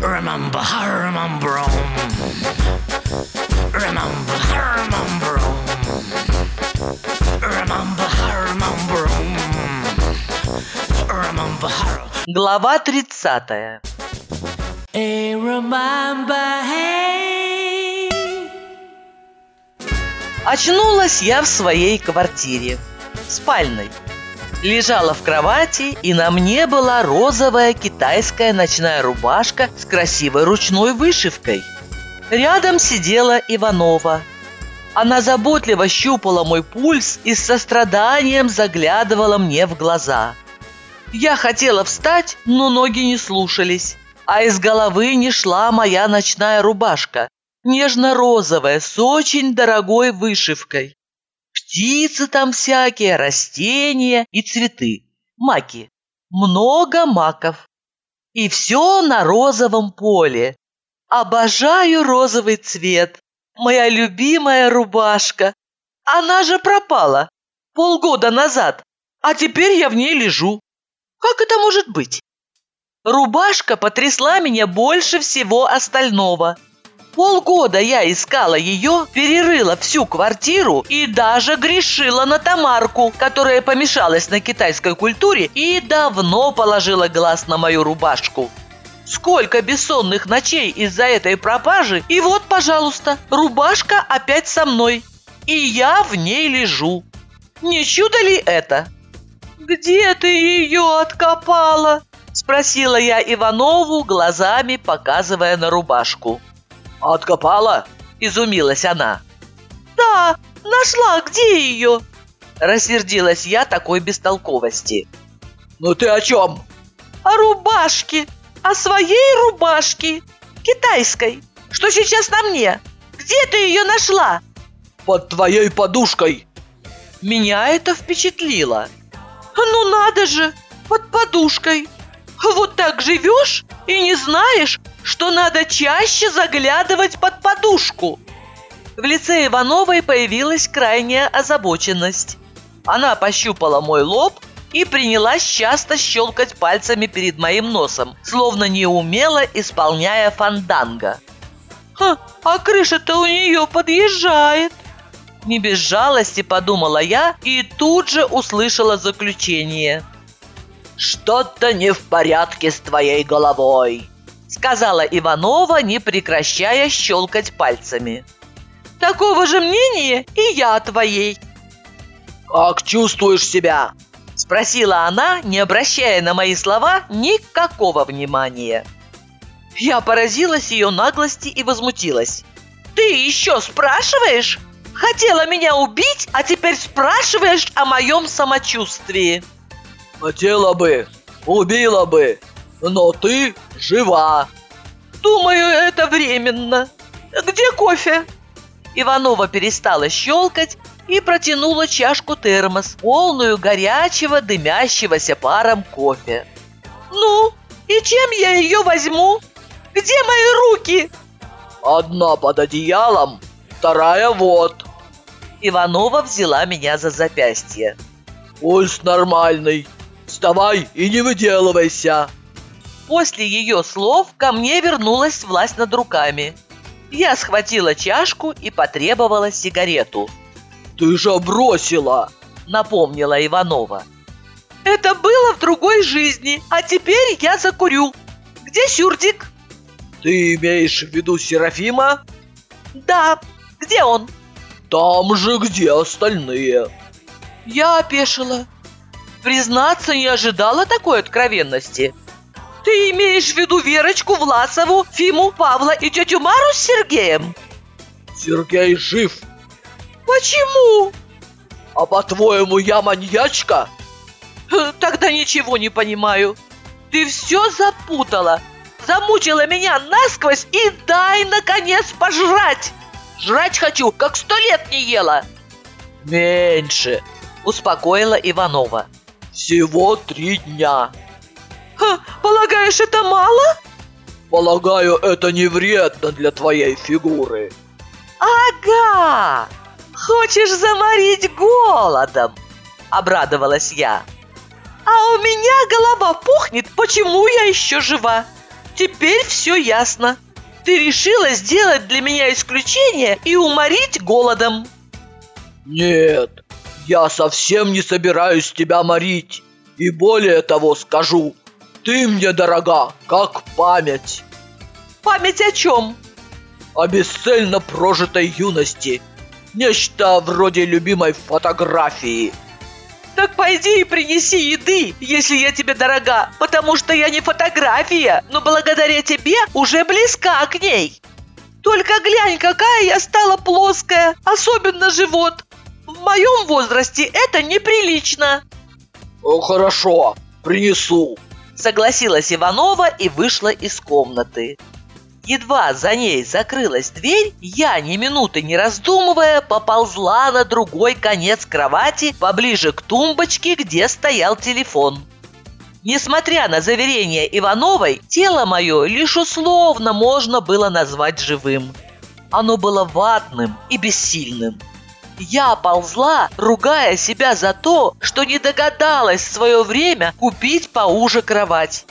Remember, remember, remember, remember, remember, remember, remember. Глава 30 Hey, remember, hey. Очнулась я в своей квартире, спальной. Лежала в кровати, и на мне была розовая китайская ночная рубашка с красивой ручной вышивкой. Рядом сидела Иванова. Она заботливо щупала мой пульс и с состраданием заглядывала мне в глаза. Я хотела встать, но ноги не слушались, а из головы не шла моя ночная рубашка, нежно-розовая, с очень дорогой вышивкой. Птицы там всякие, растения и цветы, маки. Много маков. И все на розовом поле. Обожаю розовый цвет. Моя любимая рубашка. Она же пропала полгода назад, а теперь я в ней лежу. Как это может быть? Рубашка потрясла меня больше всего остального. Полгода я искала ее, перерыла всю квартиру и даже грешила на Тамарку, которая помешалась на китайской культуре и давно положила глаз на мою рубашку. Сколько бессонных ночей из-за этой пропажи, и вот, пожалуйста, рубашка опять со мной. И я в ней лежу. Не чудо ли это? «Где ты ее откопала?» Спросила я Иванову, глазами показывая на рубашку. «Откопала?» – изумилась она. «Да, нашла, где ее?» Рассердилась я такой бестолковости. «Ну ты о чем?» «О рубашке, о своей рубашке, китайской, что сейчас на мне. Где ты ее нашла?» «Под твоей подушкой!» Меня это впечатлило. «Ну надо же, под подушкой! Вот так живешь и не знаешь, что надо чаще заглядывать под подушку!» В лице Ивановой появилась крайняя озабоченность. Она пощупала мой лоб и принялась часто щелкать пальцами перед моим носом, словно неумело исполняя фанданго. «Ха, а крыша-то у нее подъезжает!» Не без жалости подумала я и тут же услышала заключение. «Что-то не в порядке с твоей головой», сказала Иванова, не прекращая щелкать пальцами. «Такого же мнения и я твоей». «Как чувствуешь себя?» Спросила она, не обращая на мои слова никакого внимания. Я поразилась ее наглости и возмутилась. «Ты еще спрашиваешь? Хотела меня убить, а теперь спрашиваешь о моем самочувствии». «Хотела бы, убила бы, но ты жива!» «Думаю, это временно. Где кофе?» Иванова перестала щелкать и протянула чашку термос, полную горячего, дымящегося паром кофе. «Ну, и чем я ее возьму? Где мои руки?» «Одна под одеялом, вторая вот». Иванова взяла меня за запястье. «Пульс нормальный. Вставай и не выделывайся!» После ее слов ко мне вернулась власть над руками. Я схватила чашку и потребовала сигарету. «Ты же бросила!» – напомнила Иванова. «Это было в другой жизни, а теперь я закурю. Где Сюрдик?» «Ты имеешь в виду Серафима?» «Да. Где он?» «Там же, где остальные». Я опешила. Признаться, не ожидала такой откровенности. Ты имеешь в виду Верочку, Власову, Фиму, Павла и тетю Мару с Сергеем? Сергей жив. Почему? А по-твоему, я маньячка? Э, Тогда ничего не понимаю. Ты все запутала. Замучила меня насквозь и дай, наконец, пожрать. Жрать хочу, как сто лет не ела. Меньше. Успокоила Иванова. Всего три дня. Ха, полагаешь, это мало? Полагаю, это не вредно для твоей фигуры. Ага! Хочешь заморить голодом? Обрадовалась я. А у меня голова пухнет, почему я еще жива. Теперь все ясно. Ты решила сделать для меня исключение и уморить голодом. Нет, я совсем не собираюсь тебя морить. И более того скажу, ты мне дорога, как память. Память о чем? О бесцельно прожитой юности. Нечто вроде любимой фотографии. Так пойди и принеси еды, если я тебе дорога, потому что я не фотография, но благодаря тебе уже близка к ней. Только глянь, какая я стала плоская, особенно живот. В моем возрасте это неприлично. Хорошо, принесу. Согласилась Иванова и вышла из комнаты. Едва за ней закрылась дверь, я, ни минуты не раздумывая, поползла на другой конец кровати, поближе к тумбочке, где стоял телефон. Несмотря на заверение Ивановой, тело мое лишь условно можно было назвать живым. Оно было ватным и бессильным. Я ползла, ругая себя за то, что не догадалась в свое время купить поуже кровать.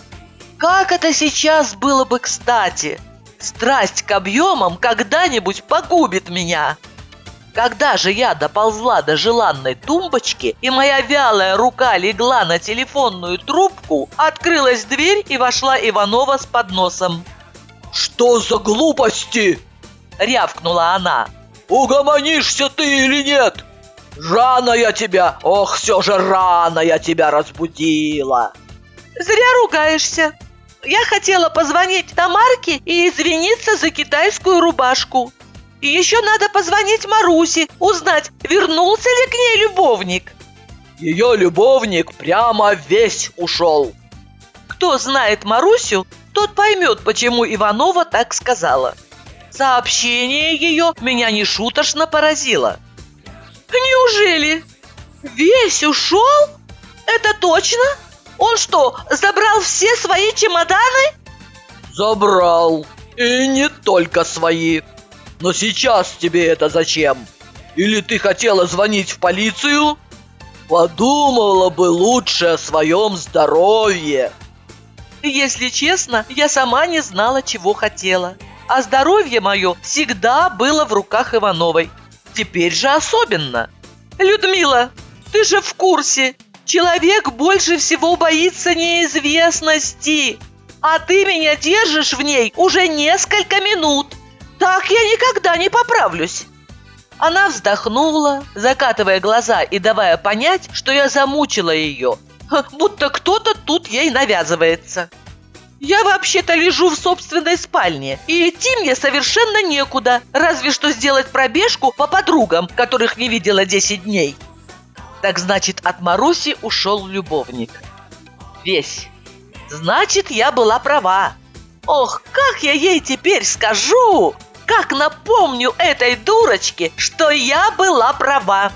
Как это сейчас было бы кстати! Страсть к объемам когда-нибудь погубит меня. Когда же я доползла до желанной тумбочки, и моя вялая рука легла на телефонную трубку, открылась дверь и вошла Иванова с подносом. Что за глупости? Рявкнула она. Угомонишься ты или нет? Рано я тебя, ох, все же рано я тебя разбудила. Зря ругаешься. Я хотела позвонить Тамарке и извиниться за китайскую рубашку. И еще надо позвонить Марусе, узнать, вернулся ли к ней любовник. Ее любовник прямо весь ушел. Кто знает Марусю, тот поймет, почему Иванова так сказала. Сообщение ее меня нешуточно поразило. Неужели? Весь ушел? Это точно? Он что, забрал все свои чемоданы? Забрал. И не только свои. Но сейчас тебе это зачем? Или ты хотела звонить в полицию? Подумала бы лучше о своем здоровье. Если честно, я сама не знала, чего хотела. А здоровье мое всегда было в руках Ивановой. Теперь же особенно. Людмила, ты же в курсе. Человек больше всего боится неизвестности. А ты меня держишь в ней уже несколько минут. Так я никогда не поправлюсь. Она вздохнула, закатывая глаза и давая понять, что я замучила ее, будто кто-то тут ей навязывается. Я вообще-то лежу в собственной спальне, и идти мне совершенно некуда, разве что сделать пробежку по подругам, которых не видела 10 дней. Так значит, от Маруси ушел любовник. Весь. Значит, я была права. Ох, как я ей теперь скажу! Как напомню этой дурочке, что я была права.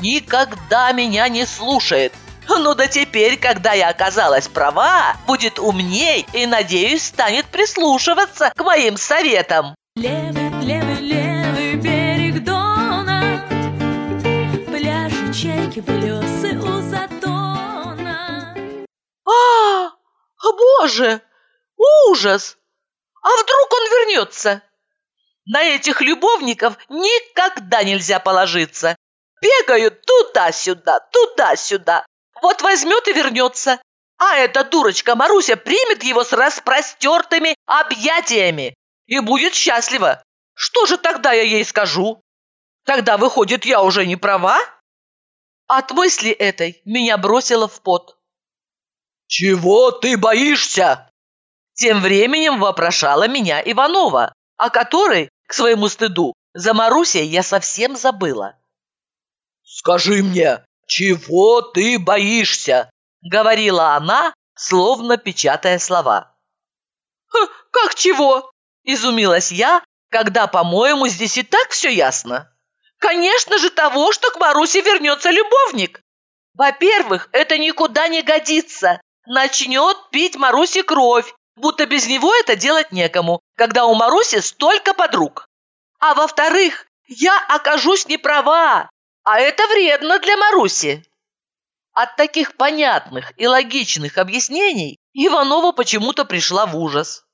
Никогда меня не слушает. Ну да теперь, когда я оказалась права, будет умней и, надеюсь, станет прислушиваться к моим советам. Левый, левый, левый берег Дона Пляжи, чайки, плесы у затона А, боже, ужас! А вдруг он вернется? На этих любовников никогда нельзя положиться. Бегают туда-сюда, туда-сюда. Вот возьмет и вернется. А эта дурочка Маруся примет его с распростертыми объятиями и будет счастлива. Что же тогда я ей скажу? Тогда, выходит, я уже не права? От мысли этой меня бросило в пот. Чего ты боишься? Тем временем вопрошала меня Иванова, о которой, к своему стыду, за Марусей я совсем забыла. Скажи мне, чего ты боишься? Говорила она, словно печатая слова. «Как чего?» – изумилась я, когда, по-моему, здесь и так все ясно. «Конечно же того, что к Марусе вернется любовник. Во-первых, это никуда не годится. Начнет пить Марусе кровь, будто без него это делать некому, когда у Маруси столько подруг. А во-вторых, я окажусь не права, а это вредно для Маруси. От таких понятных и логичных объяснений Иванова почему-то пришла в ужас.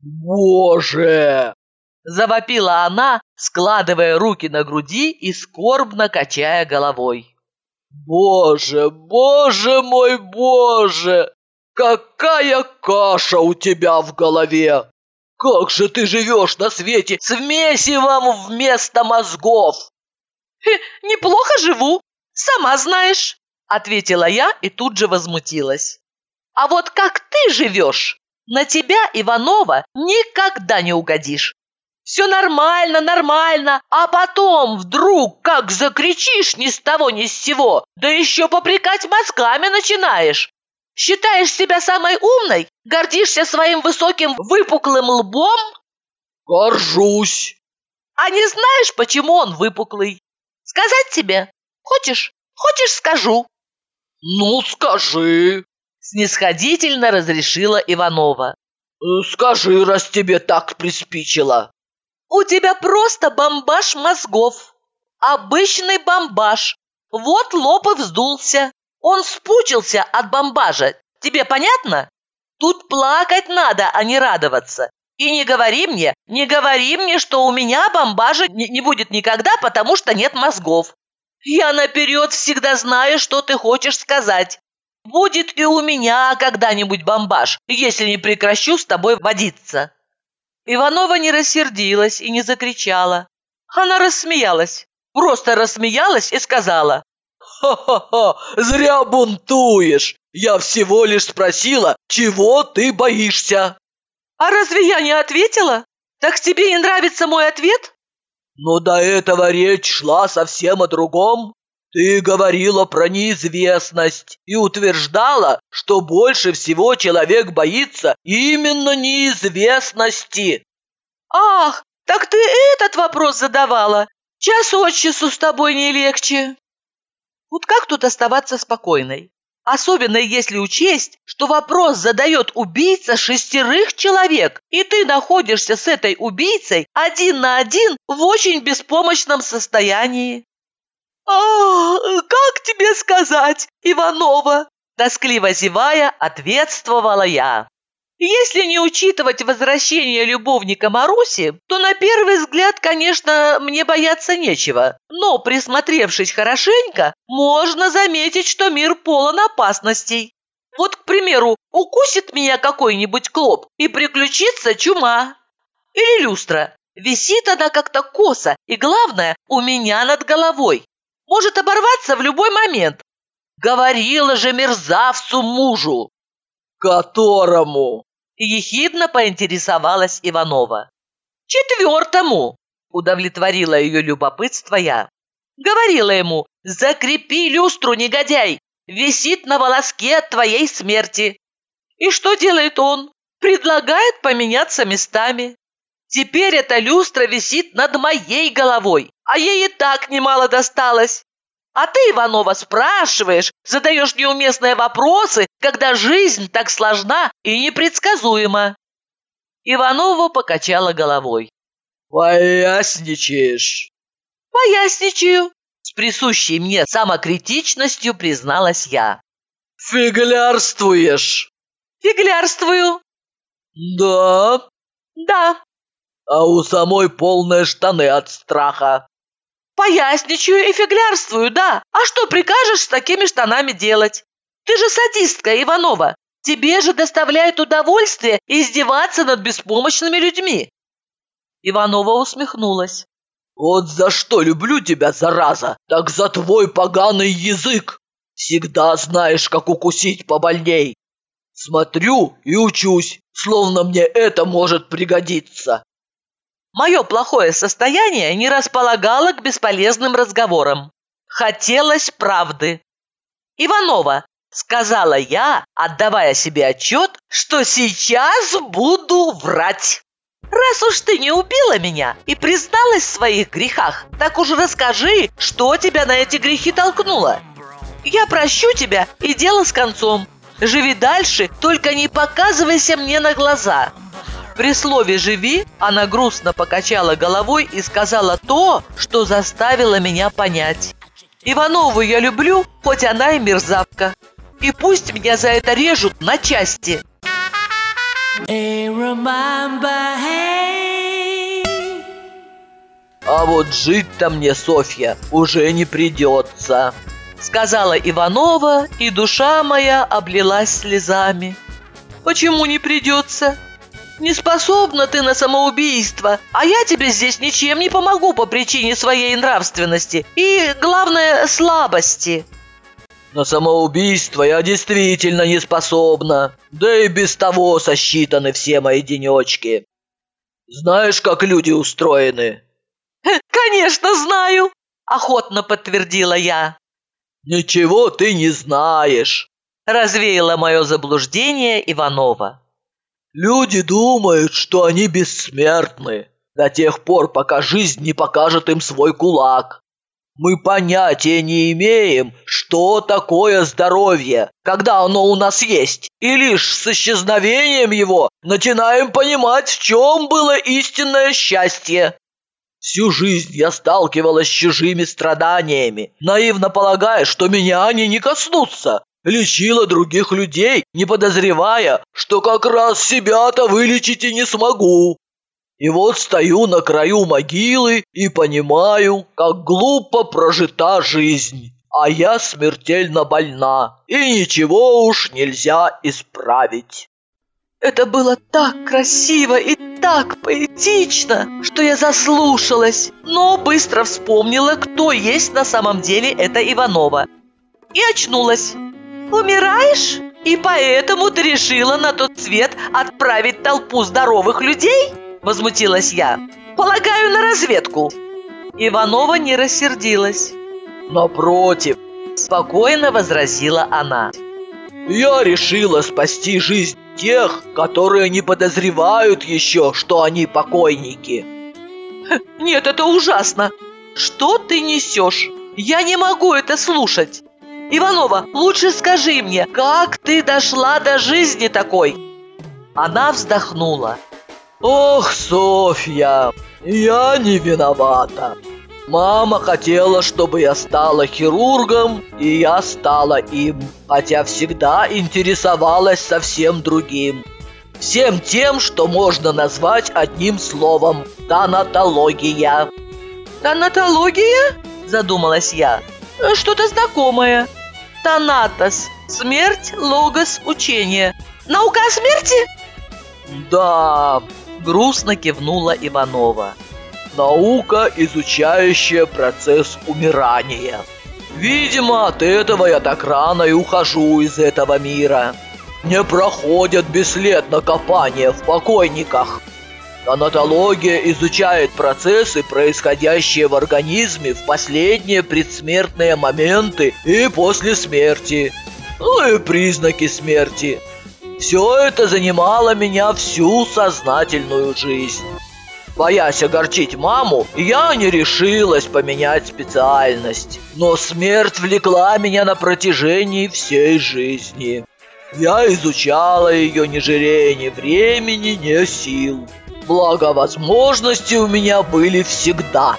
Боже! Завопила она, складывая руки на груди и скорбно качая головой. Боже, боже мой, боже! Какая каша у тебя в голове! Как же ты живешь на свете с месивом вместо мозгов? «Хе, «Неплохо живу, сама знаешь», — ответила я и тут же возмутилась. «А вот как ты живешь, на тебя, Иванова, никогда не угодишь. Все нормально, нормально, а потом вдруг как закричишь ни с того ни с сего, да еще попрекать мозгами начинаешь. Считаешь себя самой умной? Гордишься своим высоким выпуклым лбом? Горжусь. А не знаешь, почему он выпуклый? Сказать тебе? Хочешь? Хочешь, скажу. Ну, скажи. Снисходительно разрешила Иванова. Э, Скажи, раз тебе так приспичило. У тебя просто бомбаж мозгов. Обычный бомбаж. Вот лоб и вздулся. Он спучился от бомбажа. Тебе понятно? Тут плакать надо, а не радоваться. И не говори мне, не говори мне, что у меня бомбажа не, будет никогда, потому что нет мозгов. Я наперед всегда знаю, что ты хочешь сказать. Будет и у меня когда-нибудь бомбаж, если не прекращу с тобой водиться. Иванова не рассердилась и не закричала. Она рассмеялась, просто рассмеялась и сказала. Ха-ха-ха, зря бунтуешь. Я всего лишь спросила, чего ты боишься. «А разве я не ответила? Так тебе не нравится мой ответ?» Но до этого речь шла совсем о другом. Ты говорила про неизвестность и утверждала, что больше всего человек боится именно неизвестности. «Ах, так ты этот вопрос задавала? Час от часу с тобой не легче». Вот как тут оставаться спокойной? Особенно если учесть, что вопрос задает убийца шестерых человек, и ты находишься с этой убийцей один на один в очень беспомощном состоянии. «А, как тебе сказать, Иванова?» Тоскливо зевая, ответствовала я. Если не учитывать возвращение любовника Маруси, то на первый взгляд, конечно, мне бояться нечего. Но, присмотревшись хорошенько, можно заметить, что мир полон опасностей. Вот, к примеру, укусит меня какой-нибудь клоп и приключится чума. Или люстра. Висит она как-то косо, и главное, у меня над головой. Может оборваться в любой момент. Говорила же мерзавцу мужу. Которому? Ехидно поинтересовалась Иванова. Четвертому, удовлетворила ее любопытство я. Говорила ему, закрепи люстру, негодяй, висит на волоске от твоей смерти. И что делает он? Предлагает поменяться местами. Теперь эта люстра висит над моей головой, а ей и так немало досталось. А ты, Иванова, спрашиваешь, задаешь неуместные вопросы, когда жизнь так сложна и непредсказуема. Иванова покачала головой. Поясничаешь. Поясничаю. С присущей мне самокритичностью призналась я. Фиглярствуешь. Фиглярствую. Да, Да. а у самой полные штаны от страха. Поясничаю и фиглярствую, да. А что прикажешь с такими штанами делать? Ты же садистка, Иванова. Тебе же доставляет удовольствие издеваться над беспомощными людьми. Иванова усмехнулась. Вот за что люблю тебя, зараза, так за твой поганый язык. Всегда знаешь, как укусить побольней. Смотрю и учусь, словно мне это может пригодиться. Мое плохое состояние не располагало к бесполезным разговорам. Хотелось правды. «Иванова», — сказала я, отдавая себе отчет, что сейчас буду врать. «Раз уж ты не убила меня и призналась в своих грехах, так уж расскажи, что тебя на эти грехи толкнуло. Я прощу тебя и дело с концом. Живи дальше, только не показывайся мне на глаза». При слове «живи» она грустно покачала головой и сказала то, что заставило меня понять. Иванову я люблю, хоть она и мерзавка. И пусть меня за это режут на части. Hey, remember, hey. А вот жить-то мне, Софья, уже не придется. Сказала Иванова, и душа моя облилась слезами. Почему не придется? Не способна ты на самоубийство, а я тебе здесь ничем не помогу по причине своей нравственности и, главное, слабости. На самоубийство я действительно не способна. Да и без того сосчитаны все мои денечки. Знаешь, как люди устроены? «Конечно знаю!» – охотно подтвердила я. Ничего ты не знаешь. Развеяла мое заблуждение Иванова. Люди думают, что они бессмертны до тех пор, пока жизнь не покажет им свой кулак. Мы понятия не имеем, что такое здоровье, когда оно у нас есть, и лишь с исчезновением его начинаем понимать, в чем было истинное счастье. Всю жизнь я сталкивалась с чужими страданиями, наивно полагая, что меня они не коснутся. Лечила других людей, не подозревая, что как раз себя-то вылечить и не смогу. И вот стою на краю могилы и понимаю, как глупо прожита жизнь, а я смертельно больна, и ничего уж нельзя исправить. Это было так красиво и так поэтично, что я заслушалась, но быстро вспомнила, кто есть на самом деле эта Иванова. И очнулась. «Умираешь? И поэтому ты решила на тот свет отправить толпу здоровых людей?» Возмутилась я. «Полагаю, на разведку». Иванова не рассердилась. Напротив, Спокойно возразила она. я решила спасти жизнь тех, которые не подозревают еще, что они покойники. Нет, это ужасно. Что ты несешь? Я не могу это слушать. Иванова, лучше скажи мне, как ты дошла до жизни такой? Она вздохнула. Ох, Софья, я не виновата. Мама хотела, чтобы я стала хирургом, и я стала им, хотя всегда интересовалась совсем другим. Всем тем, что можно назвать одним словом – тонатология. Тонатология? Задумалась я. Что-то знакомое. Тонатос. Смерть, логос, учение. Наука о смерти? Да, Грустно кивнула Иванова. наука, изучающая процесс умирания. Видимо, от этого я так рано и ухожу из этого мира. Не проходят бесследно копания в покойниках. Тонатология изучает процессы, происходящие в организме в последние предсмертные моменты и после смерти. Ну и признаки смерти. Все это занимало меня всю сознательную жизнь. Боясь огорчить маму, я не решилась поменять специальность. Но смерть влекла меня на протяжении всей жизни. Я изучала ее, не жалея ни времени, ни сил. Благо, возможности у меня были всегда.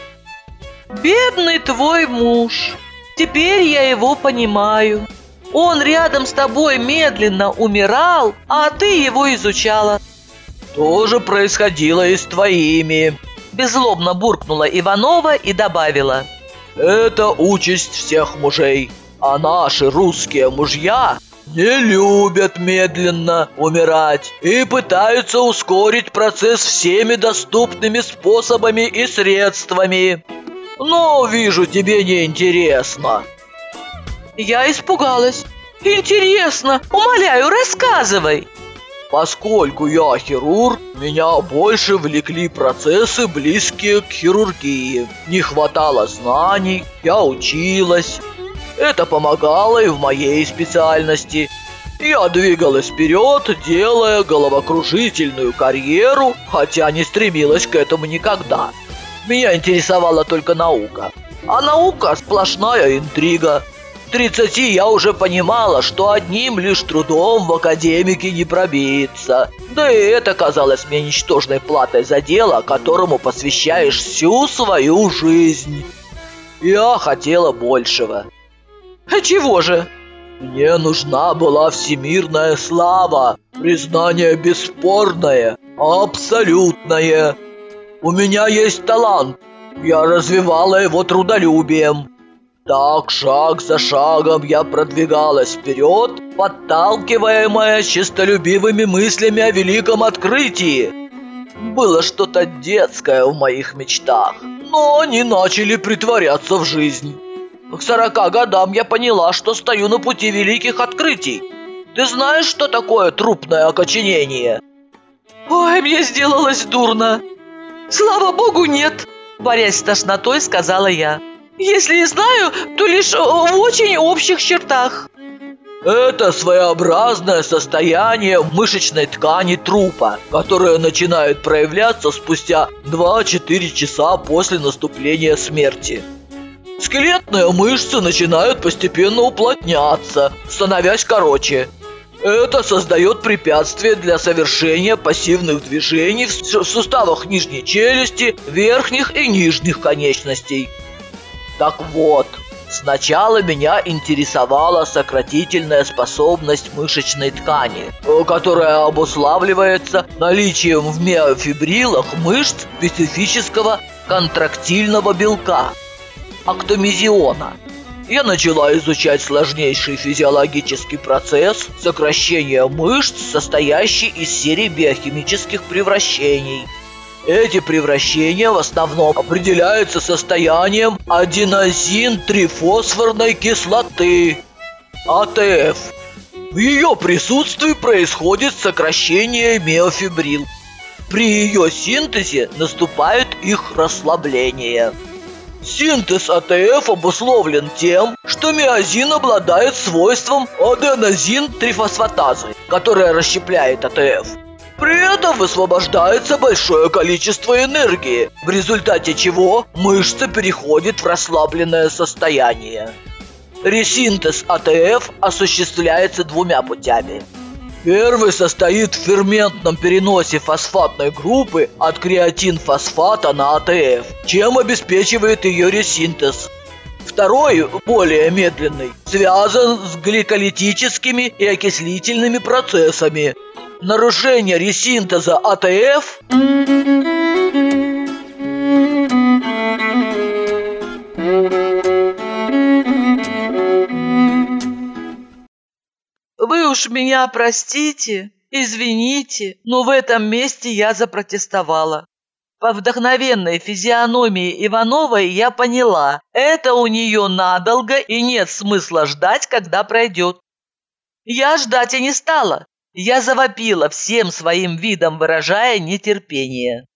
Бедный твой муж. Теперь я его понимаю. Он рядом с тобой медленно умирал, а ты его изучала. То же происходило и с твоими. Беззлобно буркнула Иванова и добавила. Это участь всех мужей. А наши русские мужья не любят медленно умирать и пытаются ускорить процесс всеми доступными способами и средствами. Но вижу, тебе не интересно. Я испугалась. Интересно, умоляю, рассказывай. Поскольку я хирург, меня больше влекли процессы, близкие к хирургии. Не хватало знаний, я училась. Это помогало и в моей специальности. Я двигалась вперед, делая головокружительную карьеру, хотя не стремилась к этому никогда. Меня интересовала только наука. А наука – сплошная интрига. К 30 я уже понимала, что одним лишь трудом в академике не пробиться. Да и это казалось мне ничтожной платой за дело, которому посвящаешь всю свою жизнь. Я хотела большего. А чего же? Мне нужна была всемирная слава, признание бесспорное, абсолютное. У меня есть талант, я развивала его трудолюбием. Так, шаг за шагом я продвигалась вперед, подталкиваемая честолюбивыми мыслями о великом открытии. Было что-то детское в моих мечтах, но они начали притворяться в жизнь. К сорока годам я поняла, что стою на пути великих открытий. Ты знаешь, что такое трупное окоченение? Ой, мне сделалось дурно. Слава богу, нет, борясь с тошнотой, сказала я. Если и знаю, то лишь в очень общих чертах. Это своеобразное состояние мышечной ткани трупа, которое начинает проявляться спустя 2-4 часа после наступления смерти. Скелетные мышцы начинают постепенно уплотняться, становясь короче. Это создает препятствие для совершения пассивных движений в суставах нижней челюсти, верхних и нижних конечностей. Так вот, сначала меня интересовала сократительная способность мышечной ткани, которая обуславливается наличием в миофибрилах мышц специфического контрактильного белка – актомизиона. Я начала изучать сложнейший физиологический процесс сокращения мышц, состоящий из серии биохимических превращений – эти превращения в основном определяются состоянием аденозин-трифосфорной кислоты, АТФ. В ее присутствии происходит сокращение миофибрил. При ее синтезе наступает их расслабление. Синтез АТФ обусловлен тем, что миозин обладает свойством аденозин-трифосфатазы, которая расщепляет АТФ. При этом высвобождается большое количество энергии, в результате чего мышца переходит в расслабленное состояние. Ресинтез АТФ осуществляется двумя путями. Первый состоит в ферментном переносе фосфатной группы от креатинфосфата на АТФ, чем обеспечивает ее ресинтез. Второй, более медленный, связан с гликолитическими и окислительными процессами, нарушение ресинтеза АТФ Вы уж меня простите, извините, но в этом месте я запротестовала. По вдохновенной физиономии Ивановой я поняла, это у нее надолго и нет смысла ждать, когда пройдет. Я ждать и не стала. Я завопила всем своим видом, выражая нетерпение.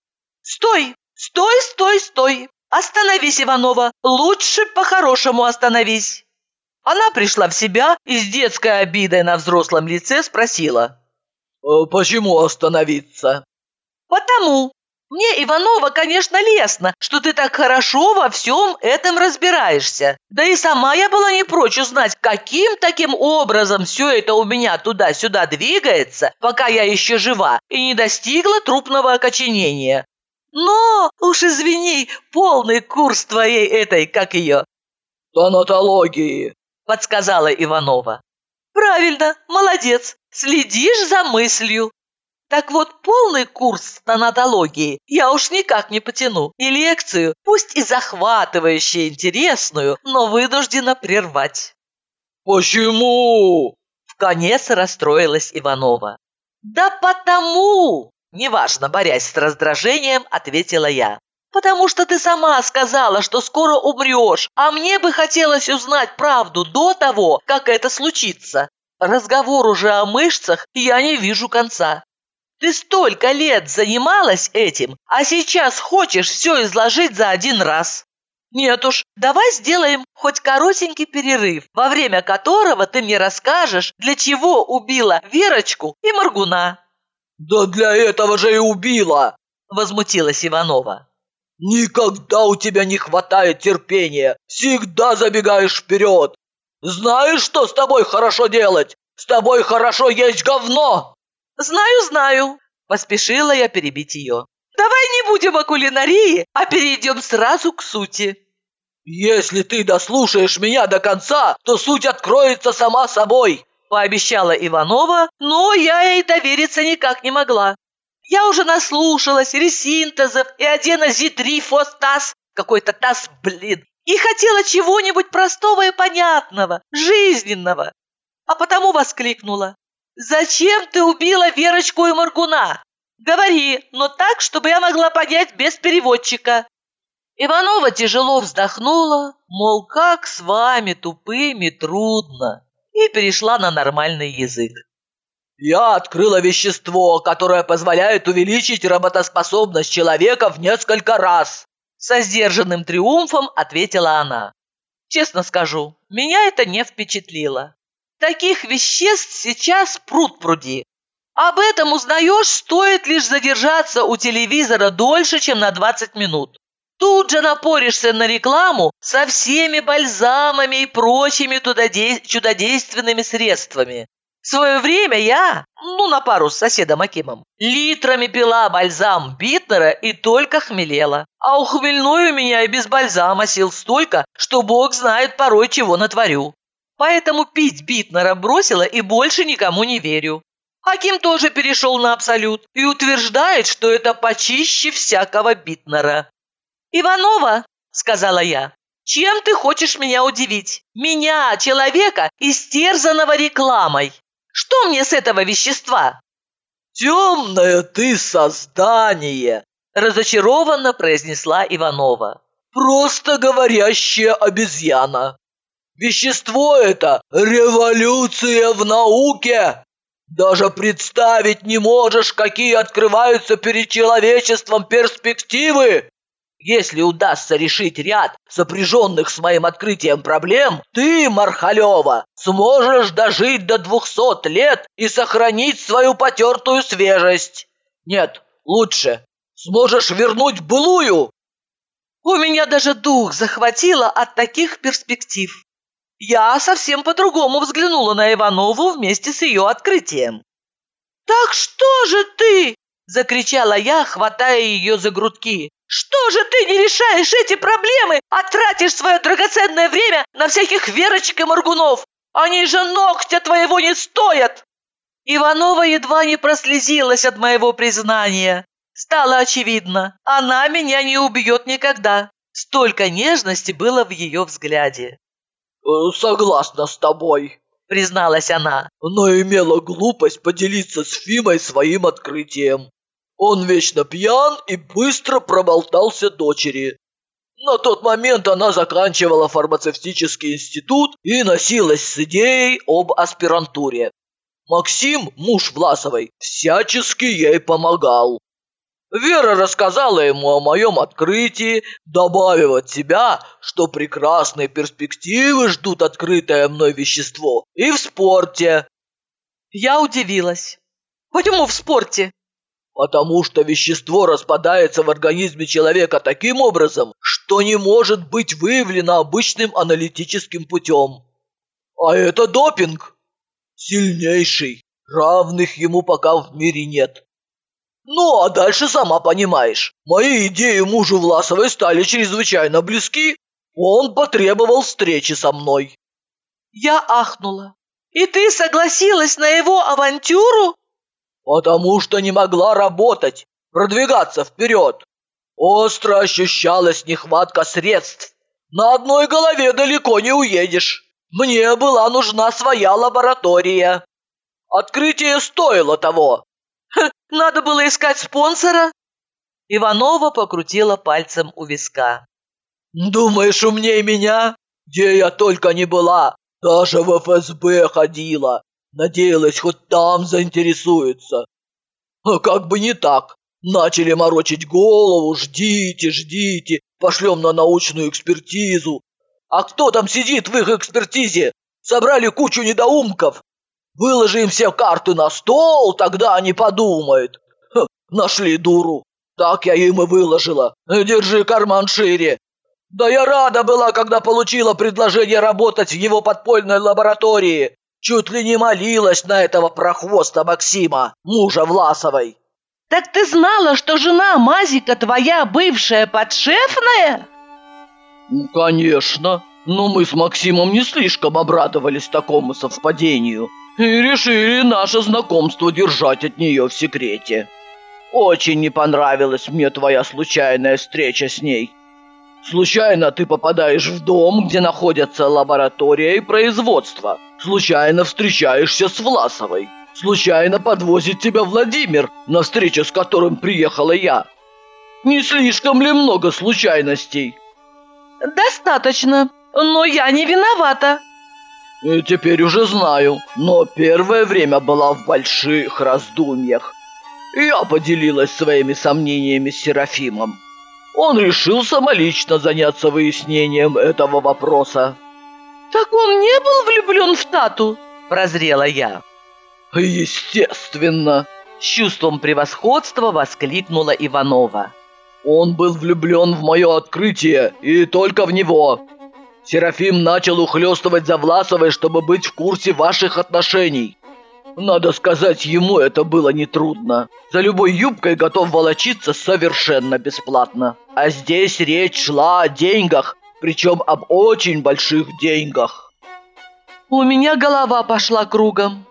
«Стой! Стой, стой, стой! Остановись, Иванова! Лучше по-хорошему остановись!» Она пришла в себя и с детской обидой на взрослом лице спросила. «Э, «Почему остановиться?» «Потому, мне, Иванова, конечно, лестно, что ты так хорошо во всем этом разбираешься. Да и сама я была не прочь узнать, каким таким образом все это у меня туда-сюда двигается, пока я еще жива и не достигла трупного окоченения. Но, уж извини, полный курс твоей этой, как ее? Тонатологии, подсказала Иванова. Правильно, молодец, следишь за мыслью. Так вот, полный курс тонатологии я уж никак не потяну. И лекцию, пусть и захватывающую интересную, но вынуждена прервать. «Почему?» В конец расстроилась Иванова. «Да потому!» Неважно, борясь с раздражением, ответила я. «Потому что ты сама сказала, что скоро умрешь, а мне бы хотелось узнать правду до того, как это случится. Разговор уже о мышцах я не вижу конца. Ты столько лет занималась этим, а сейчас хочешь все изложить за один раз. Нет уж, давай сделаем хоть коротенький перерыв, во время которого ты мне расскажешь, для чего убила Верочку и Маргуна. Да для этого же и убила, возмутилась Иванова. Никогда у тебя не хватает терпения, всегда забегаешь вперед. Знаешь, что с тобой хорошо делать? С тобой хорошо есть говно. «Знаю, знаю!» – поспешила я перебить ее. «Давай не будем о кулинарии, а перейдем сразу к сути!» Если ты дослушаешь меня до конца, то суть откроется сама собой. Пообещала Иванова, но я ей довериться никак не могла. Я уже наслушалась ресинтезов и аденозитрифостаз, какой-то таз, блин, и хотела чего-нибудь простого и понятного, жизненного. А потому воскликнула. «Зачем ты убила Верочку и Маргуна? Говори, но так, чтобы я могла понять без переводчика». Иванова тяжело вздохнула, мол, как с вами, тупыми, трудно, и перешла на нормальный язык. Я открыла вещество, которое позволяет увеличить работоспособность человека в несколько раз. Со сдержанным триумфом ответила она. Честно скажу, меня это не впечатлило. Таких веществ сейчас пруд пруди. Об этом узнаешь, стоит лишь задержаться у телевизора дольше, чем на 20 минут. Тут же напоришься на рекламу со всеми бальзамами и прочими чудодейственными средствами. В свое время я, ну на пару с соседом Акимом, литрами пила бальзам Битнера и только хмелела. А у хмельной у меня и без бальзама сил столько, что бог знает порой чего натворю. Поэтому пить Битнера бросила и больше никому не верю. Аким тоже перешел на абсолют и утверждает, что это почище всякого Битнера. «Иванова», — сказала я, — «чем ты хочешь меня удивить? Меня, человека, истерзанного рекламой. Что мне с этого вещества?» «Темное ты создание!» – разочарованно произнесла Иванова. «Просто говорящая обезьяна! Вещество это – революция в науке! Даже представить не можешь, какие открываются перед человечеством перспективы! Если удастся решить ряд сопряженных с моим открытием проблем, ты, Мархалева, сможешь дожить до двухсот лет и сохранить свою потертую свежесть. Нет, лучше, сможешь вернуть былую. У меня даже дух захватило от таких перспектив. Я совсем по-другому взглянула на Иванову вместе с ее открытием. «Так что же ты?» – закричала я, хватая ее за грудки. Что же ты не решаешь эти проблемы, а тратишь свое драгоценное время на всяких Верочек и Моргунов? Они же ногтя твоего не стоят!» Иванова едва не прослезилась от моего признания. Стало очевидно, она меня не убьет никогда. Столько нежности было в ее взгляде. «Э, «Согласна с тобой», — призналась она, но имела глупость поделиться с Фимой своим открытием. Он вечно пьян и быстро проболтался дочери. На тот момент она заканчивала фармацевтический институт и носилась с идеей об аспирантуре. Максим, муж Власовой, всячески ей помогал. Вера рассказала ему о моем открытии, добавив от себя, что прекрасные перспективы ждут открытое мной вещество и в спорте. Я удивилась. Почему в спорте? Потому что вещество распадается в организме человека таким образом, что не может быть выявлено обычным аналитическим путем. А это допинг. Сильнейший. Равных ему пока в мире нет. Ну, а дальше сама понимаешь. Мои идеи мужу Власовой стали чрезвычайно близки. Он потребовал встречи со мной. Я ахнула. И ты согласилась на его авантюру? Потому что не могла работать, продвигаться вперед. Остро ощущалась нехватка средств. На одной голове далеко не уедешь. Мне была нужна своя лаборатория. Открытие стоило того. Ха, надо было искать спонсора. Иванова покрутила пальцем у виска. Думаешь, умнее меня? Где я только не была, даже в ФСБ ходила. Надеялась, хоть там заинтересуются. А как бы не так. Начали морочить голову, ждите, ждите, пошлем на научную экспертизу. А кто там сидит в их экспертизе? Собрали кучу недоумков. Выложи им все карты на стол, тогда они подумают. Ха, нашли дуру. Так я им и выложила. Держи карман шире. Да я рада была, когда получила предложение работать в его подпольной лаборатории. Чуть ли не молилась на этого прохвоста Максима, мужа Власовой. Так ты знала, что жена Мазика твоя бывшая подшефная? Ну, конечно. Но мы с Максимом не слишком обрадовались такому совпадению и решили наше знакомство держать от нее в секрете. Очень не понравилась мне твоя случайная встреча с ней. Случайно ты попадаешь в дом, где находятся лаборатория и производство. Случайно встречаешься с Власовой. Случайно подвозит тебя Владимир, на встречу с которым приехала я. Не слишком ли много случайностей? Достаточно, но я не виновата. И теперь уже знаю, но первое время была в больших раздумьях. Я поделилась своими сомнениями с Серафимом. Он решил самолично заняться выяснением этого вопроса. Так он не был влюблен в Тату? Прозрела я. Естественно. С чувством превосходства воскликнула Иванова. Он был влюблен в мое открытие, и только в него. Серафим начал ухлёстывать за Власовой, чтобы быть в курсе ваших отношений. Надо сказать, ему это было нетрудно. За любой юбкой готов волочиться совершенно бесплатно. А здесь речь шла о деньгах, причем об очень больших деньгах. У меня голова пошла кругом.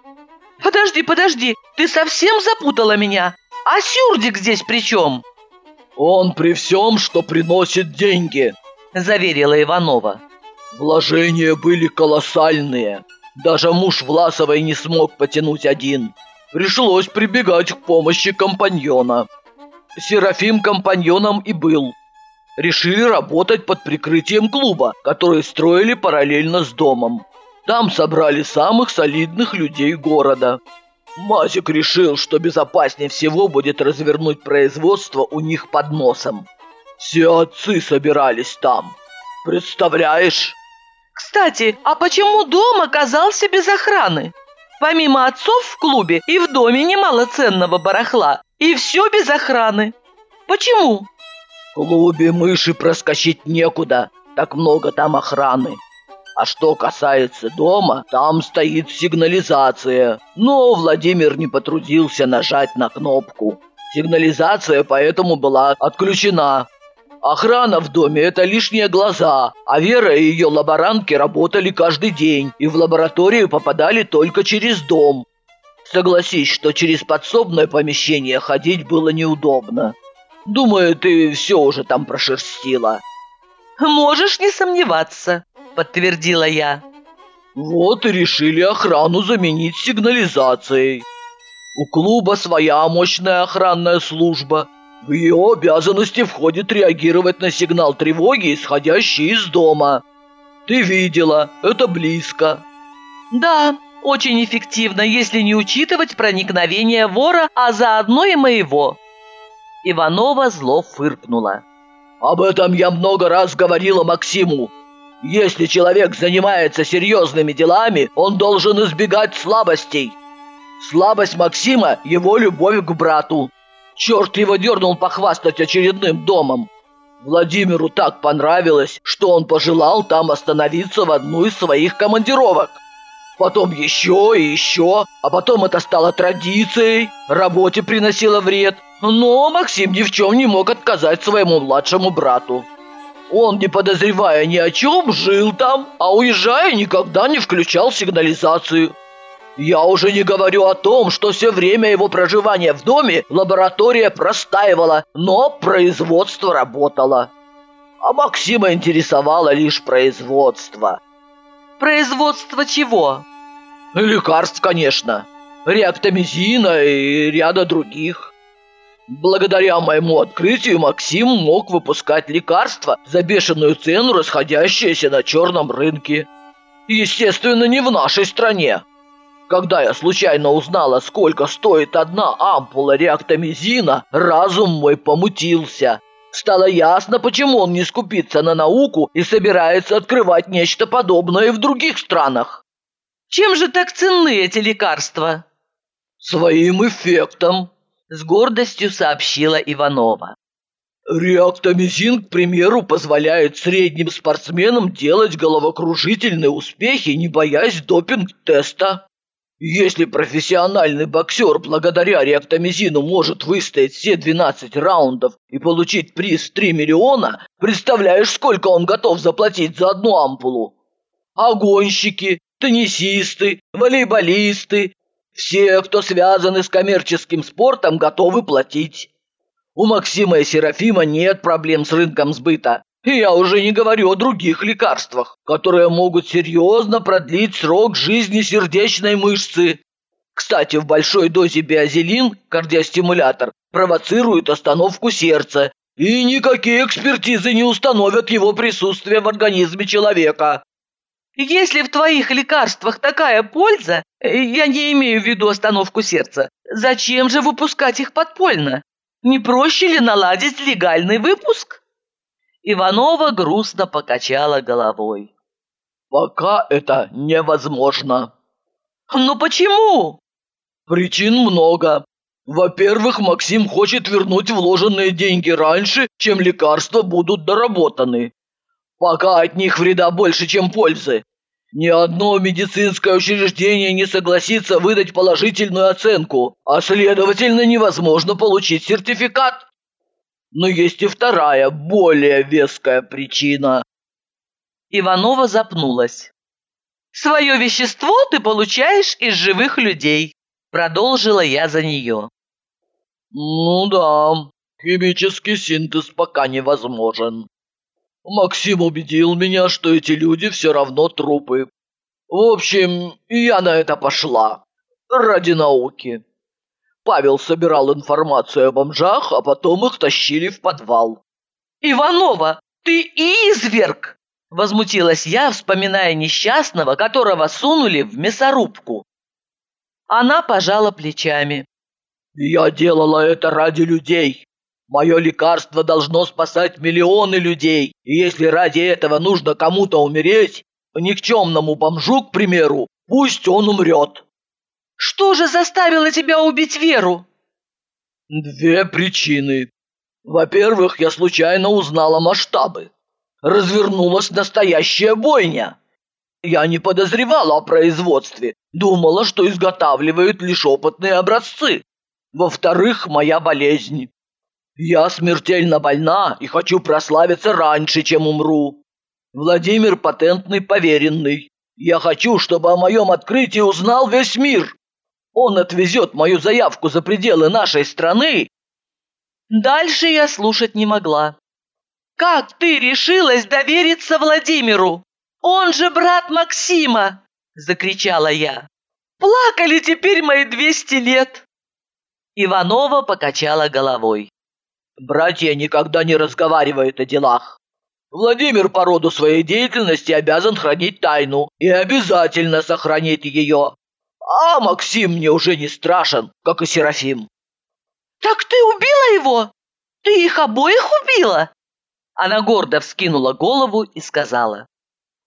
Подожди, подожди, ты совсем запутала меня. А Сюрдик здесь при чем? Он при всем, что приносит деньги, заверила Иванова. Вложения были колоссальные. Даже муж Власовой не смог потянуть один. Пришлось прибегать к помощи компаньона. Серафим компаньоном и был. Решили работать под прикрытием клуба, который строили параллельно с домом. Там собрали самых солидных людей города. Мазик решил, что безопаснее всего будет развернуть производство у них под носом. Все отцы собирались там. Представляешь? Кстати, а почему дом оказался без охраны? Помимо отцов в клубе и в доме немало ценного барахла. И все без охраны. Почему? В клубе мыши проскочить некуда. Так много там охраны. А что касается дома, там стоит сигнализация. Но Владимир не потрудился нажать на кнопку. Сигнализация поэтому была отключена. Охрана в доме – это лишние глаза, а Вера и ее лаборантки работали каждый день и в лабораторию попадали только через дом. Согласись, что через подсобное помещение ходить было неудобно. Думаю, ты все уже там прошерстила. Можешь не сомневаться, подтвердила я. Вот и решили охрану заменить сигнализацией. У клуба своя мощная охранная служба – в ее обязанности входит реагировать на сигнал тревоги, исходящий из дома. Ты видела, это близко. Да, очень эффективно, если не учитывать проникновение вора, а заодно и моего. Иванова зло фыркнула. Об этом я много раз говорила Максиму. Если человек занимается серьезными делами, он должен избегать слабостей. Слабость Максима – его любовь к брату. Черт его дернул похвастать очередным домом. Владимиру так понравилось, что он пожелал там остановиться в одну из своих командировок. Потом еще и еще, а потом это стало традицией, работе приносило вред. Но Максим ни в чем не мог отказать своему младшему брату. Он, не подозревая ни о чем, жил там, а уезжая никогда не включал сигнализацию. Я уже не говорю о том, что все время его проживания в доме лаборатория простаивала, но производство работало. А Максима интересовало лишь производство. Производство чего? Лекарств, конечно. Реактомизина и ряда других. Благодаря моему открытию Максим мог выпускать лекарства за бешеную цену, расходящиеся на черном рынке. Естественно, не в нашей стране. Когда я случайно узнала, сколько стоит одна ампула реактомизина, разум мой помутился. Стало ясно, почему он не скупится на науку и собирается открывать нечто подобное в других странах. Чем же так ценны эти лекарства? Своим эффектом, с гордостью сообщила Иванова. Реактомизин, к примеру, позволяет средним спортсменам делать головокружительные успехи, не боясь допинг-теста. Если профессиональный боксер благодаря реактомизину может выстоять все 12 раундов и получить приз 3 миллиона, представляешь, сколько он готов заплатить за одну ампулу? А гонщики, теннисисты, волейболисты, все, кто связаны с коммерческим спортом, готовы платить. У Максима и Серафима нет проблем с рынком сбыта. И я уже не говорю о других лекарствах, которые могут серьезно продлить срок жизни сердечной мышцы. Кстати, в большой дозе биозелин, кардиостимулятор, провоцирует остановку сердца, и никакие экспертизы не установят его присутствие в организме человека. Если в твоих лекарствах такая польза, э, я не имею в виду остановку сердца, зачем же выпускать их подпольно? Не проще ли наладить легальный выпуск? Иванова грустно покачала головой. Пока это невозможно. Ну почему? Причин много. Во-первых, Максим хочет вернуть вложенные деньги раньше, чем лекарства будут доработаны. Пока от них вреда больше, чем пользы. Ни одно медицинское учреждение не согласится выдать положительную оценку, а следовательно невозможно получить сертификат. Но есть и вторая, более веская причина. Иванова запнулась. «Свое вещество ты получаешь из живых людей», — продолжила я за нее. «Ну да, химический синтез пока невозможен. Максим убедил меня, что эти люди все равно трупы. В общем, я на это пошла. Ради науки. Павел собирал информацию о бомжах, а потом их тащили в подвал. «Иванова, ты изверг!» Возмутилась я, вспоминая несчастного, которого сунули в мясорубку. Она пожала плечами. «Я делала это ради людей. Мое лекарство должно спасать миллионы людей, и если ради этого нужно кому-то умереть, никчемному бомжу, к примеру, пусть он умрет. Что же заставило тебя убить Веру? Две причины. Во-первых, я случайно узнала масштабы. Развернулась настоящая бойня. Я не подозревала о производстве, думала, что изготавливают лишь опытные образцы. Во-вторых, моя болезнь. Я смертельно больна и хочу прославиться раньше, чем умру. Владимир патентный поверенный. Я хочу, чтобы о моем открытии узнал весь мир. Он отвезет мою заявку за пределы нашей страны. Дальше я слушать не могла. Как ты решилась довериться Владимиру? Он же брат Максима, закричала я. Плакали теперь мои двести лет. Иванова покачала головой. Братья никогда не разговаривают о делах. Владимир по роду своей деятельности обязан хранить тайну и обязательно сохранит ее. А Максим мне уже не страшен, как и Серафим. Так ты убила его? Ты их обоих убила? Она гордо вскинула голову и сказала.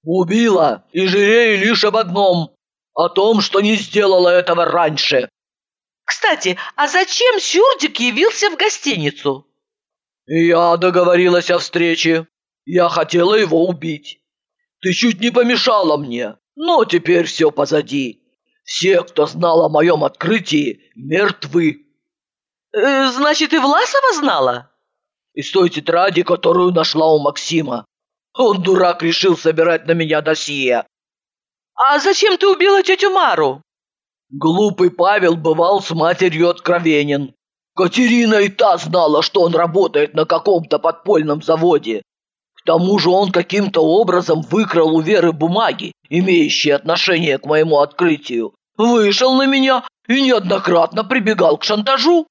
Убила и жалею лишь об одном. О том, что не сделала этого раньше. Кстати, а зачем Сюрдик явился в гостиницу? «Я договорилась о встрече. Я хотела его убить. Ты чуть не помешала мне, но теперь все позади. Все, кто знал о моем открытии, мертвы». Э, «Значит, и Власова знала?» «Из той тетради, которую нашла у Максима. Он, дурак, решил собирать на меня досье». «А зачем ты убила тетю Мару?» Глупый Павел бывал с матерью откровенен. Катерина и та знала, что он работает на каком-то подпольном заводе. К тому же он каким-то образом выкрал у Веры бумаги, имеющие отношение к моему открытию. Вышел на меня и неоднократно прибегал к шантажу.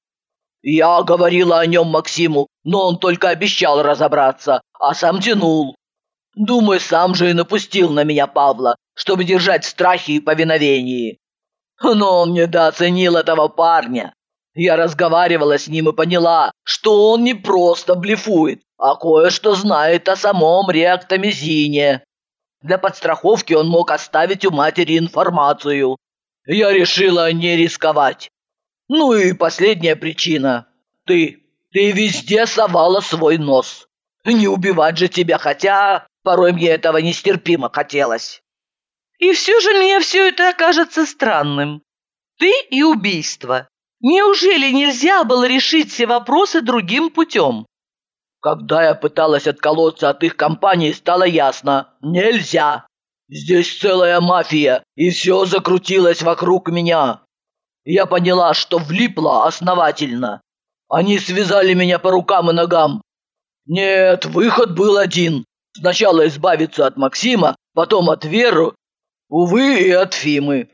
Я говорила о нем Максиму, но он только обещал разобраться, а сам тянул. Думаю, сам же и напустил на меня Павла, чтобы держать в страхе и повиновении. Но он недооценил этого парня. Я разговаривала с ним и поняла, что он не просто блефует, а кое-что знает о самом реактомизине. Для подстраховки он мог оставить у матери информацию. Я решила не рисковать. Ну и последняя причина. Ты. Ты везде совала свой нос. Не убивать же тебя, хотя порой мне этого нестерпимо хотелось. И все же мне все это кажется странным. Ты и убийство. Неужели нельзя было решить все вопросы другим путем? Когда я пыталась отколоться от их компании, стало ясно – нельзя. Здесь целая мафия, и все закрутилось вокруг меня. Я поняла, что влипла основательно. Они связали меня по рукам и ногам. Нет, выход был один. Сначала избавиться от Максима, потом от Веры, увы, и от Фимы.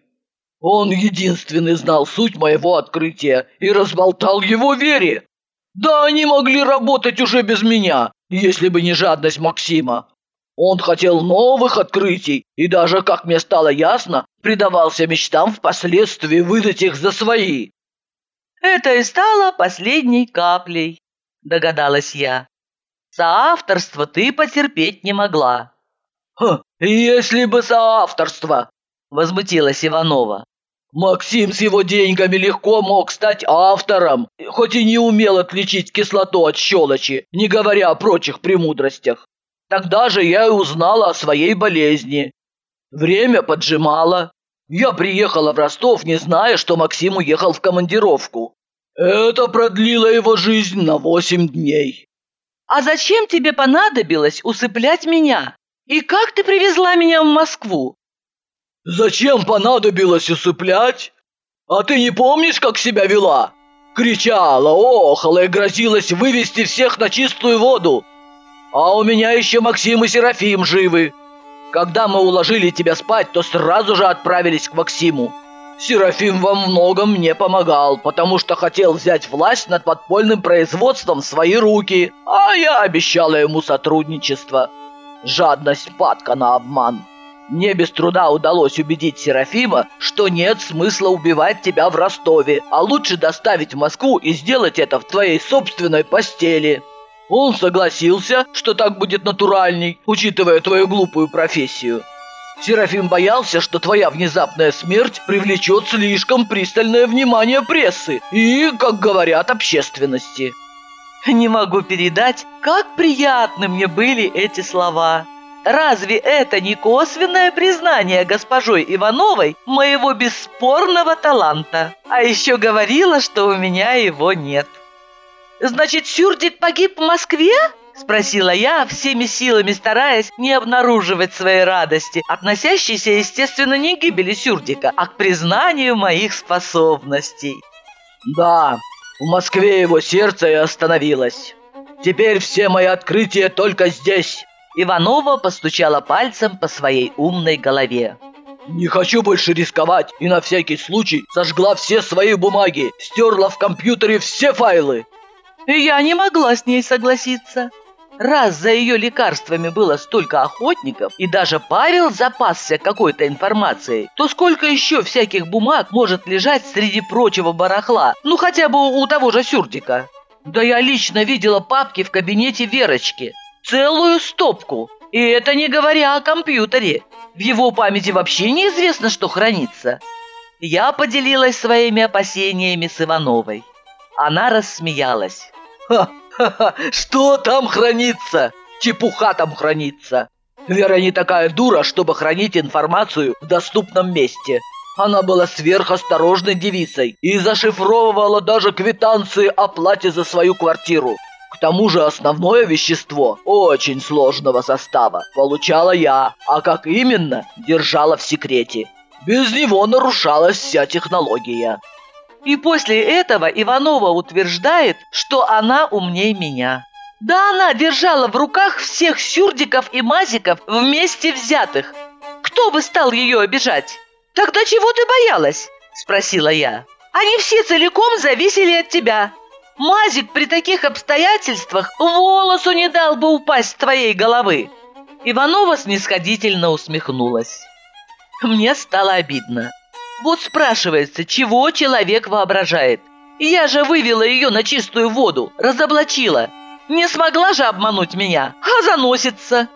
Он единственный знал суть моего открытия и разболтал его Вере. Да они могли работать уже без меня, если бы не жадность Максима. Он хотел новых открытий и даже, как мне стало ясно, предавался мечтам впоследствии выдать их за свои. Это и стало последней каплей, догадалась я. Соавторство ты потерпеть не могла. Ха, если бы соавторство, возмутилась Иванова. Максим с его деньгами легко мог стать автором, хоть и не умел отличить кислоту от щелочи, не говоря о прочих премудростях. Тогда же я и узнала о своей болезни. Время поджимало. Я приехала в Ростов, не зная, что Максим уехал в командировку. Это продлило его жизнь на восемь дней. А зачем тебе понадобилось усыплять меня? И как ты привезла меня в Москву? Зачем понадобилось усыплять? А ты не помнишь, как себя вела? Кричала, охала и грозилась вывести всех на чистую воду. А у меня еще Максим и Серафим живы. Когда мы уложили тебя спать, то сразу же отправились к Максиму. Серафим во многом мне помогал, потому что хотел взять власть над подпольным производством в свои руки, а я обещала ему сотрудничество. Жадность падка на обман. Мне без труда удалось убедить Серафима, что нет смысла убивать тебя в Ростове, а лучше доставить в Москву и сделать это в твоей собственной постели. Он согласился, что так будет натуральней, учитывая твою глупую профессию. Серафим боялся, что твоя внезапная смерть привлечет слишком пристальное внимание прессы и, как говорят, общественности. Не могу передать, как приятны мне были эти слова. Разве это не косвенное признание госпожой Ивановой моего бесспорного таланта? А еще говорила, что у меня его нет. Значит, Сюрдик погиб в Москве? Спросила я, всеми силами стараясь не обнаруживать своей радости, относящейся, естественно, не к гибели Сюрдика, а к признанию моих способностей. Да, в Москве его сердце и остановилось. Теперь все мои открытия только здесь. Иванова постучала пальцем по своей умной голове. «Не хочу больше рисковать и на всякий случай сожгла все свои бумаги, стерла в компьютере все файлы». Я не могла с ней согласиться. Раз за ее лекарствами было столько охотников, и даже Павел запасся какой-то информацией, то сколько еще всяких бумаг может лежать среди прочего барахла, ну хотя бы у того же Сюртика? Да я лично видела папки в кабинете Верочки – Целую стопку. И это не говоря о компьютере. В его памяти вообще неизвестно, что хранится. Я поделилась своими опасениями с Ивановой. Она рассмеялась. «Ха-ха-ха! Что там хранится? Чепуха там хранится! Вера не такая дура, чтобы хранить информацию в доступном месте. Она была сверхосторожной девицей и зашифровывала даже квитанции о плате за свою квартиру. К тому же основное вещество очень сложного состава получала я, а как именно, держала в секрете. Без него нарушалась вся технология. И после этого Иванова утверждает, что она умней меня. Да она держала в руках всех сюрдиков и мазиков вместе взятых. Кто бы стал ее обижать? Тогда чего ты боялась? Спросила я. Они все целиком зависели от тебя. Мазик при таких обстоятельствах волосу не дал бы упасть с твоей головы. Иванова снисходительно усмехнулась. Мне стало обидно. Вот спрашивается, чего человек воображает? Я же вывела ее на чистую воду, разоблачила. Не смогла же обмануть меня, а заносится.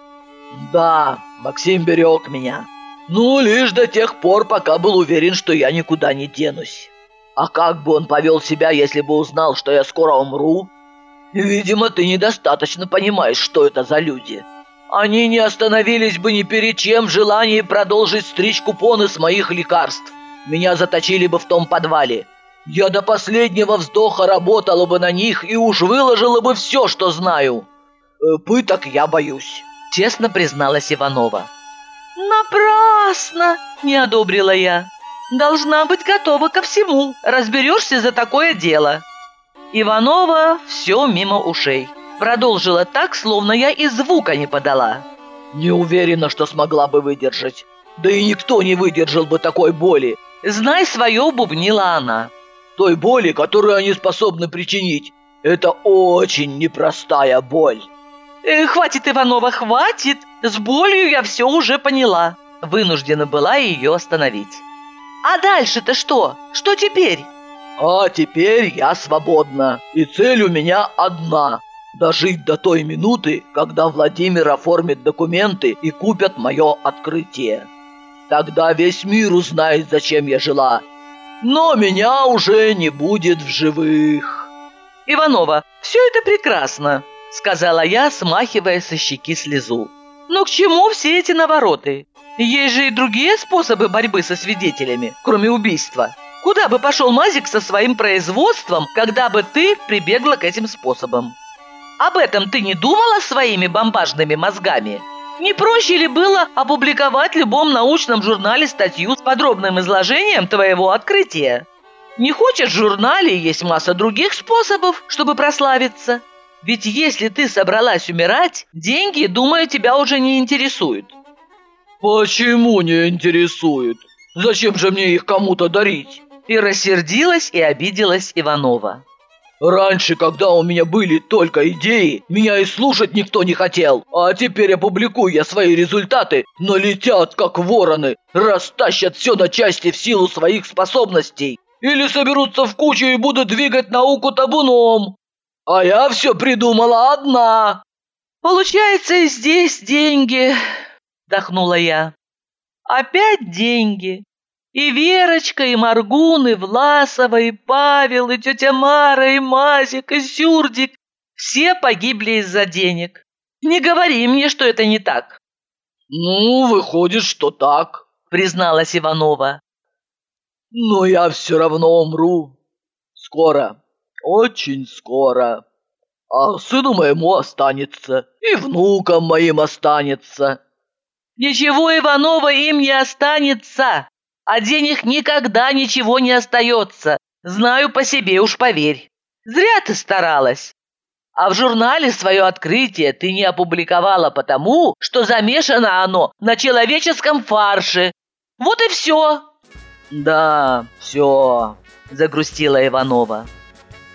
Да, Максим берег меня. Ну, лишь до тех пор, пока был уверен, что я никуда не денусь. А как бы он повел себя, если бы узнал, что я скоро умру? Видимо, ты недостаточно понимаешь, что это за люди. Они не остановились бы ни перед чем в желании продолжить стричь купоны с моих лекарств. Меня заточили бы в том подвале. Я до последнего вздоха работала бы на них и уж выложила бы все, что знаю. Э, Пыток я боюсь. Честно призналась Иванова. «Напрасно!» – не одобрила я. «Должна быть готова ко всему. Разберешься за такое дело». Иванова все мимо ушей. Продолжила так, словно я и звука не подала. Не уверена, что смогла бы выдержать. Да и никто не выдержал бы такой боли. «Знай свое», – бубнила она. Той боли, которую они способны причинить. Это очень непростая боль. Э, «Хватит, Иванова, хватит! С болью я все уже поняла!» Вынуждена была ее остановить. «А дальше-то что? Что теперь?» «А теперь я свободна, и цель у меня одна – дожить до той минуты, когда Владимир оформит документы и купят мое открытие. Тогда весь мир узнает, зачем я жила, но меня уже не будет в живых». «Иванова, все это прекрасно!» — сказала я, смахивая со щеки слезу. «Но к чему все эти навороты? Есть же и другие способы борьбы со свидетелями, кроме убийства. Куда бы пошел Мазик со своим производством, когда бы ты прибегла к этим способам? Об этом ты не думала своими бомбажными мозгами? Не проще ли было опубликовать в любом научном журнале статью с подробным изложением твоего открытия? Не хочешь в журнале, есть масса других способов, чтобы прославиться». Ведь если ты собралась умирать, деньги, думаю, тебя уже не интересуют. Почему не интересует? Зачем же мне их кому-то дарить? И рассердилась и обиделась Иванова. Раньше, когда у меня были только идеи, меня и слушать никто не хотел. А теперь опубликую я свои результаты, но летят как вороны, растащат все на части в силу своих способностей. Или соберутся в кучу и будут двигать науку табуном. А я все придумала одна. Получается, и здесь деньги, вдохнула я. Опять деньги. И Верочка, и Маргун, и Власова, и Павел, и тетя Мара, и Мазик, и Сюрдик. Все погибли из-за денег. Не говори мне, что это не так. Ну, выходит, что так, призналась Иванова. Но я все равно умру. Скоро очень скоро. А сыну моему останется, и внукам моим останется. Ничего Иванова им не останется, а денег никогда ничего не остается. Знаю по себе, уж поверь. Зря ты старалась. А в журнале свое открытие ты не опубликовала потому, что замешано оно на человеческом фарше. Вот и все. Да, все, загрустила Иванова.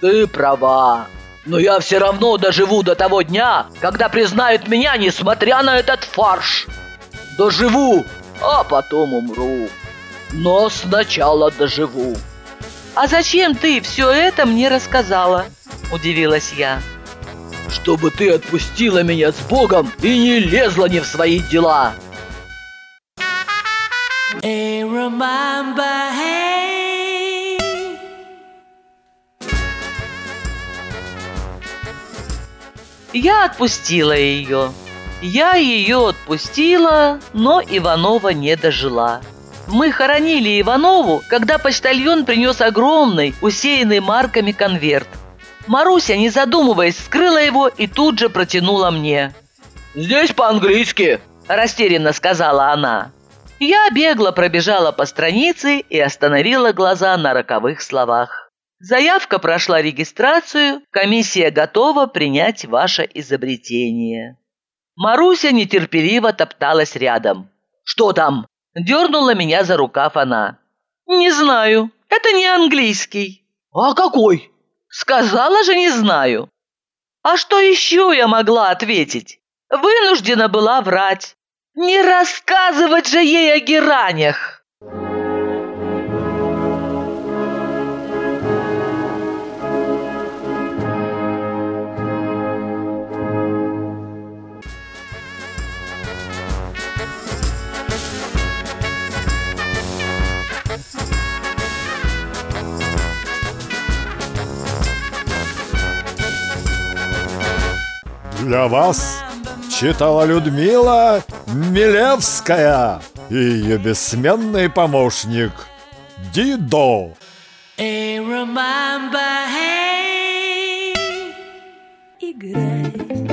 Ты права. Но я все равно доживу до того дня, когда признают меня, несмотря на этот фарш. Доживу, а потом умру. Но сначала доживу. А зачем ты все это мне рассказала? Удивилась я. Чтобы ты отпустила меня с Богом и не лезла не в свои дела. Hey, remember, hey. Я отпустила ее. Я ее отпустила, но Иванова не дожила. Мы хоронили Иванову, когда почтальон принес огромный, усеянный марками конверт. Маруся, не задумываясь, скрыла его и тут же протянула мне. «Здесь по-английски», – растерянно сказала она. Я бегло пробежала по странице и остановила глаза на роковых словах. Заявка прошла регистрацию, комиссия готова принять ваше изобретение. Маруся нетерпеливо топталась рядом. «Что там?» – дернула меня за рукав она. «Не знаю, это не английский». «А какой?» «Сказала же, не знаю». А что еще я могла ответить? Вынуждена была врать. Не рассказывать же ей о геранях. Для вас читала Людмила Милевская и ее бессменный помощник Дидо. Играй